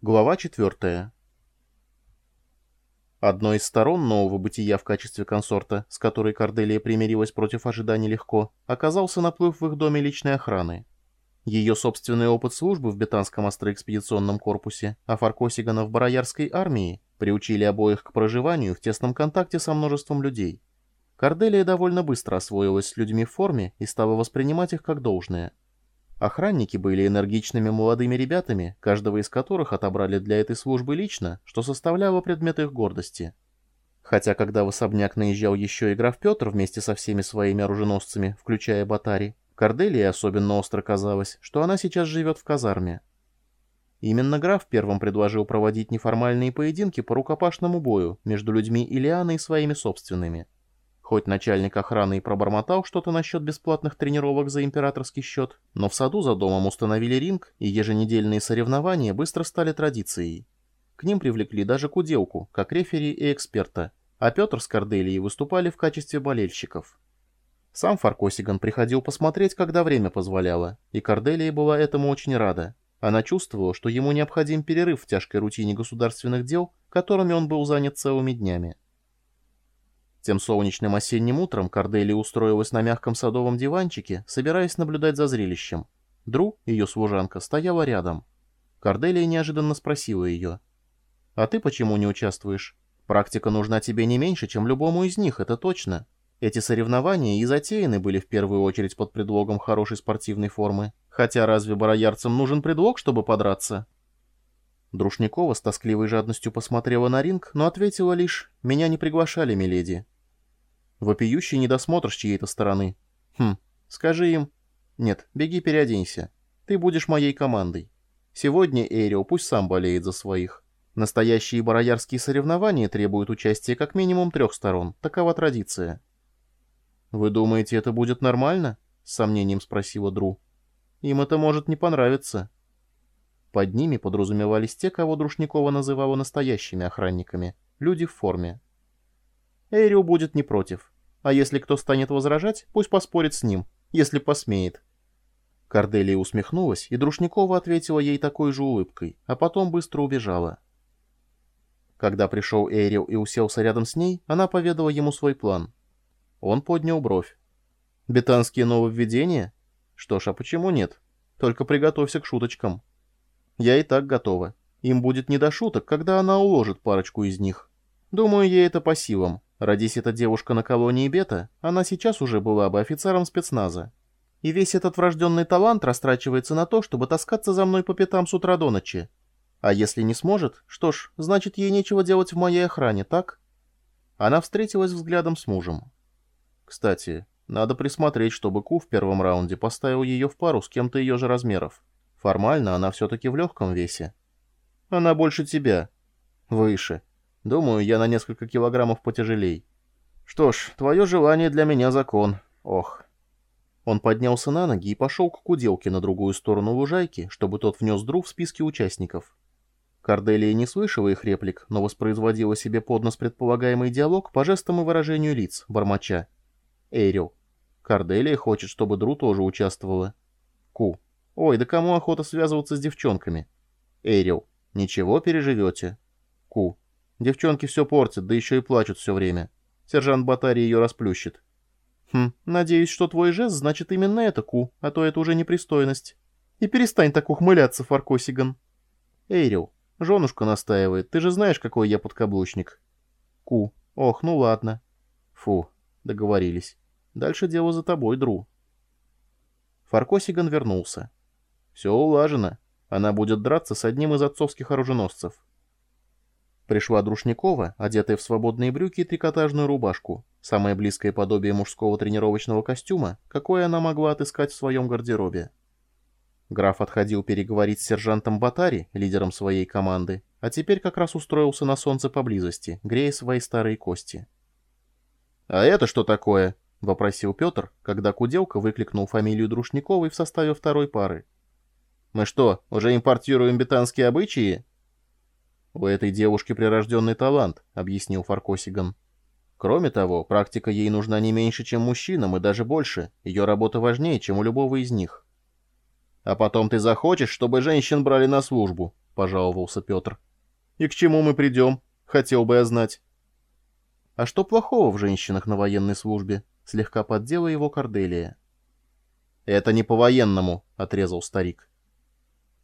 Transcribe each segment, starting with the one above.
Глава 4. Одной из сторон нового бытия в качестве консорта, с которой Корделия примирилась против ожиданий легко, оказался наплыв в их доме личной охраны. Ее собственный опыт службы в Бетанском астроэкспедиционном корпусе, а Фаркосигана в Бароярской армии приучили обоих к проживанию в тесном контакте со множеством людей. Корделия довольно быстро освоилась с людьми в форме и стала воспринимать их как должное – Охранники были энергичными молодыми ребятами, каждого из которых отобрали для этой службы лично, что составляло предмет их гордости. Хотя когда в особняк наезжал еще и граф Петр вместе со всеми своими оруженосцами, включая Батари, Корделии особенно остро казалось, что она сейчас живет в казарме. Именно граф первым предложил проводить неформальные поединки по рукопашному бою между людьми Илианы и своими собственными – Хоть начальник охраны и пробормотал что-то насчет бесплатных тренировок за императорский счет, но в саду за домом установили ринг, и еженедельные соревнования быстро стали традицией. К ним привлекли даже куделку, как рефери и эксперта, а Петр с Корделией выступали в качестве болельщиков. Сам Фаркосиган приходил посмотреть, когда время позволяло, и Корделия была этому очень рада. Она чувствовала, что ему необходим перерыв в тяжкой рутине государственных дел, которыми он был занят целыми днями. Тем солнечным осенним утром Корделия устроилась на мягком садовом диванчике, собираясь наблюдать за зрелищем. Дру, ее служанка, стояла рядом. Корделия неожиданно спросила ее. «А ты почему не участвуешь? Практика нужна тебе не меньше, чем любому из них, это точно. Эти соревнования и затеяны были в первую очередь под предлогом хорошей спортивной формы. Хотя разве бароярцам нужен предлог, чтобы подраться?» Друшникова с тоскливой жадностью посмотрела на ринг, но ответила лишь «Меня не приглашали, миледи». Вопиющий недосмотр с чьей-то стороны. Хм, скажи им... Нет, беги переоденься. Ты будешь моей командой. Сегодня Эрио пусть сам болеет за своих. Настоящие бароярские соревнования требуют участия как минимум трех сторон. Такова традиция. «Вы думаете, это будет нормально?» — с сомнением спросила Дру. «Им это может не понравиться». Под ними подразумевались те, кого Друшникова называла настоящими охранниками, люди в форме. Эрио будет не против. А если кто станет возражать, пусть поспорит с ним, если посмеет. Корделия усмехнулась, и Друшникова ответила ей такой же улыбкой, а потом быстро убежала. Когда пришел Эрио и уселся рядом с ней, она поведала ему свой план. Он поднял бровь. «Бетанские нововведения? Что ж, а почему нет? Только приготовься к шуточкам. Я и так готова. Им будет не до шуток, когда она уложит парочку из них. Думаю, ей это по силам. Родись эта девушка на колонии Бета, она сейчас уже была бы офицером спецназа. И весь этот врожденный талант растрачивается на то, чтобы таскаться за мной по пятам с утра до ночи. А если не сможет, что ж, значит, ей нечего делать в моей охране, так? Она встретилась взглядом с мужем. Кстати, надо присмотреть, чтобы Ку в первом раунде поставил ее в пару с кем-то ее же размеров. Формально она все-таки в легком весе. Она больше тебя. Выше. Думаю, я на несколько килограммов потяжелей. Что ж, твое желание для меня закон. Ох. Он поднялся на ноги и пошел к куделке на другую сторону лужайки, чтобы тот внес друг в списки участников. Корделия не слышала их реплик, но воспроизводила себе под нос предполагаемый диалог по жестам и выражению лиц, бормоча. Эйрил. Корделия хочет, чтобы Дру тоже участвовала. Ку. Ой, да кому охота связываться с девчонками? Эйрил. Ничего, переживете. Ку. Девчонки все портят, да еще и плачут все время. Сержант Батари ее расплющит. Хм, надеюсь, что твой жест значит именно это, Ку, а то это уже непристойность. И перестань так ухмыляться, Фаркосиган. Эйрил, женушка настаивает, ты же знаешь, какой я подкаблучник. Ку, ох, ну ладно. Фу, договорились. Дальше дело за тобой, Дру. Фаркосиган вернулся. Все улажено. Она будет драться с одним из отцовских оруженосцев. Пришла Друшникова, одетая в свободные брюки и трикотажную рубашку, самое близкое подобие мужского тренировочного костюма, какое она могла отыскать в своем гардеробе. Граф отходил переговорить с сержантом Батари, лидером своей команды, а теперь как раз устроился на солнце поблизости, грея свои старые кости. «А это что такое?» — вопросил Петр, когда Куделка выкликнул фамилию Друшниковой в составе второй пары. Мы что, уже импортируем бетанские обычаи?» «У этой девушки прирожденный талант», — объяснил Фаркосиган. «Кроме того, практика ей нужна не меньше, чем мужчинам, и даже больше. Ее работа важнее, чем у любого из них». «А потом ты захочешь, чтобы женщин брали на службу», — пожаловался Петр. «И к чему мы придем? Хотел бы я знать». «А что плохого в женщинах на военной службе?» — слегка поддела его Корделия. «Это не по-военному», — отрезал старик.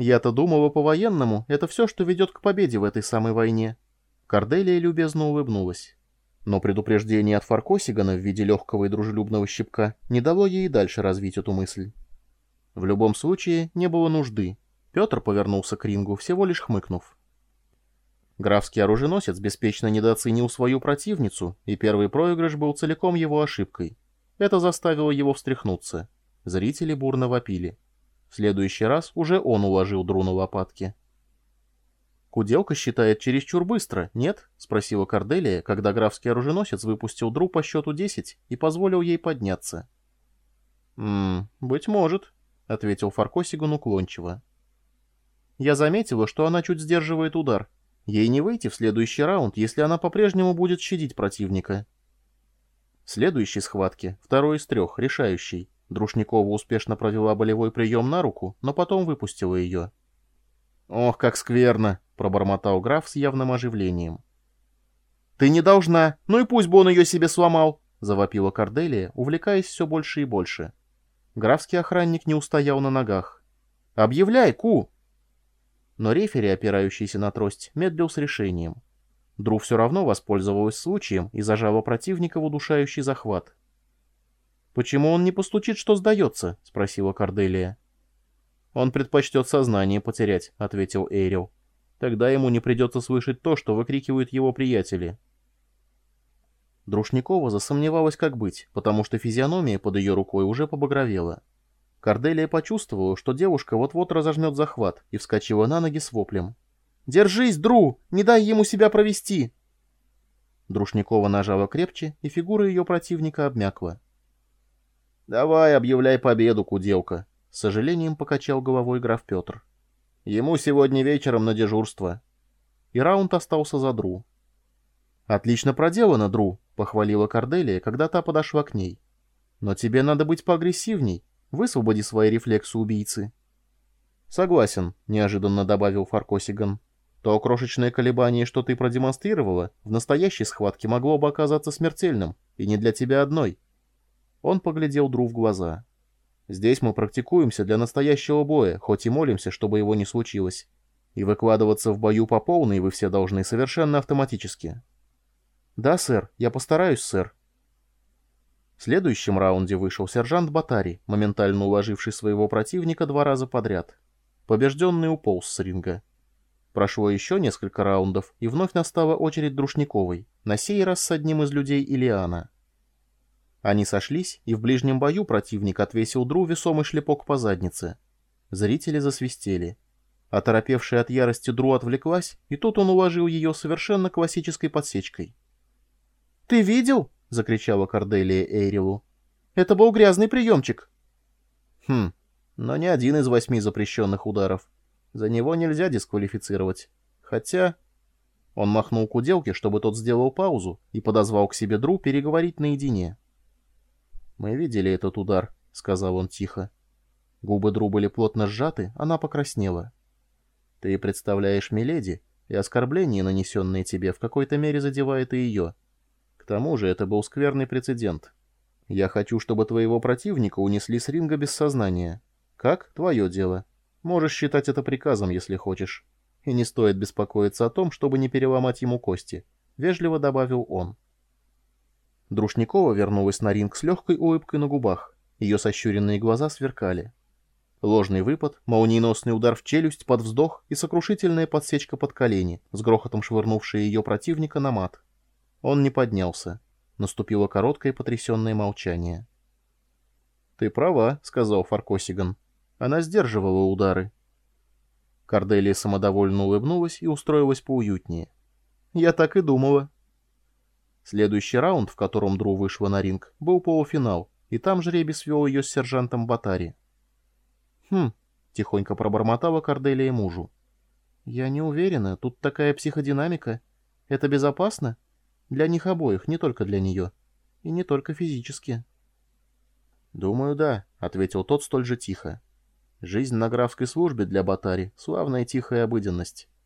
«Я-то думала, по-военному — это все, что ведет к победе в этой самой войне». Корделия любезно улыбнулась. Но предупреждение от Фаркосигана в виде легкого и дружелюбного щипка не дало ей дальше развить эту мысль. В любом случае, не было нужды. Петр повернулся к рингу, всего лишь хмыкнув. Графский оруженосец беспечно недооценил свою противницу, и первый проигрыш был целиком его ошибкой. Это заставило его встряхнуться. Зрители бурно вопили. В следующий раз уже он уложил Дру на лопатки. «Куделка считает чересчур быстро, нет?» — спросила Корделия, когда графский оруженосец выпустил Дру по счету 10 и позволил ей подняться. «Ммм, быть может», — ответил Фаркосиган уклончиво. «Я заметила, что она чуть сдерживает удар», Ей не выйти в следующий раунд, если она по-прежнему будет щадить противника. В следующей схватке, второй из трех, решающий, Друшникова успешно провела болевой прием на руку, но потом выпустила ее. «Ох, как скверно!» — пробормотал граф с явным оживлением. «Ты не должна! Ну и пусть бы он ее себе сломал!» — завопила Корделия, увлекаясь все больше и больше. Графский охранник не устоял на ногах. «Объявляй, Ку!» но рефери, опирающийся на трость, медлил с решением. Дру все равно воспользовалась случаем и зажала противника в удушающий захват. «Почему он не постучит, что сдается?» — спросила Корделия. «Он предпочтет сознание потерять», — ответил Эйрил. «Тогда ему не придется слышать то, что выкрикивают его приятели». Друшникова засомневалась, как быть, потому что физиономия под ее рукой уже побагровела. Корделия почувствовала, что девушка вот-вот разожмет захват, и вскочила на ноги с воплем. «Держись, Дру! Не дай ему себя провести!» Друшникова нажала крепче, и фигура ее противника обмякла. «Давай, объявляй победу, куделка!» — с сожалением покачал головой граф Петр. «Ему сегодня вечером на дежурство». И раунд остался за Дру. «Отлично проделано, Дру», — похвалила Корделия, когда та подошла к ней. «Но тебе надо быть поагрессивней. Высвободи свои рефлексы убийцы. Согласен, неожиданно добавил Фаркосиган. То крошечное колебание, что ты продемонстрировала, в настоящей схватке могло бы оказаться смертельным, и не для тебя одной. Он поглядел Дру в глаза. Здесь мы практикуемся для настоящего боя, хоть и молимся, чтобы его не случилось. И выкладываться в бою по полной вы все должны совершенно автоматически. Да, сэр, я постараюсь, сэр, в следующем раунде вышел сержант Батари, моментально уложивший своего противника два раза подряд. Побежденный уполз с ринга. Прошло еще несколько раундов, и вновь настала очередь Друшниковой, на сей раз с одним из людей Илиана. Они сошлись, и в ближнем бою противник отвесил Дру весомый шлепок по заднице. Зрители засвистели. Оторопевшая от ярости Дру отвлеклась, и тут он уложил ее совершенно классической подсечкой. «Ты видел?» — закричала Корделия Эйрилу. «Это был грязный приемчик». «Хм, но не один из восьми запрещенных ударов. За него нельзя дисквалифицировать. Хотя...» Он махнул куделке, чтобы тот сделал паузу, и подозвал к себе Дру переговорить наедине. «Мы видели этот удар», — сказал он тихо. Губы Дру были плотно сжаты, она покраснела. «Ты представляешь Миледи, и оскорбление, нанесенное тебе, в какой-то мере задевает и ее тому же это был скверный прецедент. Я хочу, чтобы твоего противника унесли с ринга без сознания. Как? Твое дело. Можешь считать это приказом, если хочешь. И не стоит беспокоиться о том, чтобы не переломать ему кости. Вежливо добавил он. Друшникова вернулась на ринг с легкой улыбкой на губах. Ее сощуренные глаза сверкали. Ложный выпад, молниеносный удар в челюсть под вздох и сокрушительная подсечка под колени, с грохотом швырнувшая ее противника на мат. Он не поднялся. Наступило короткое потрясенное молчание. «Ты права», — сказал Фаркосиган. «Она сдерживала удары». Корделия самодовольно улыбнулась и устроилась поуютнее. «Я так и думала». Следующий раунд, в котором Дру вышла на ринг, был полуфинал, и там жребий свел ее с сержантом Батари. «Хм», — тихонько пробормотала Корделия мужу. «Я не уверена, тут такая психодинамика. Это безопасно?» Для них обоих, не только для нее. И не только физически. «Думаю, да», — ответил тот столь же тихо. Жизнь на графской службе для Батари — славная тихая обыденность.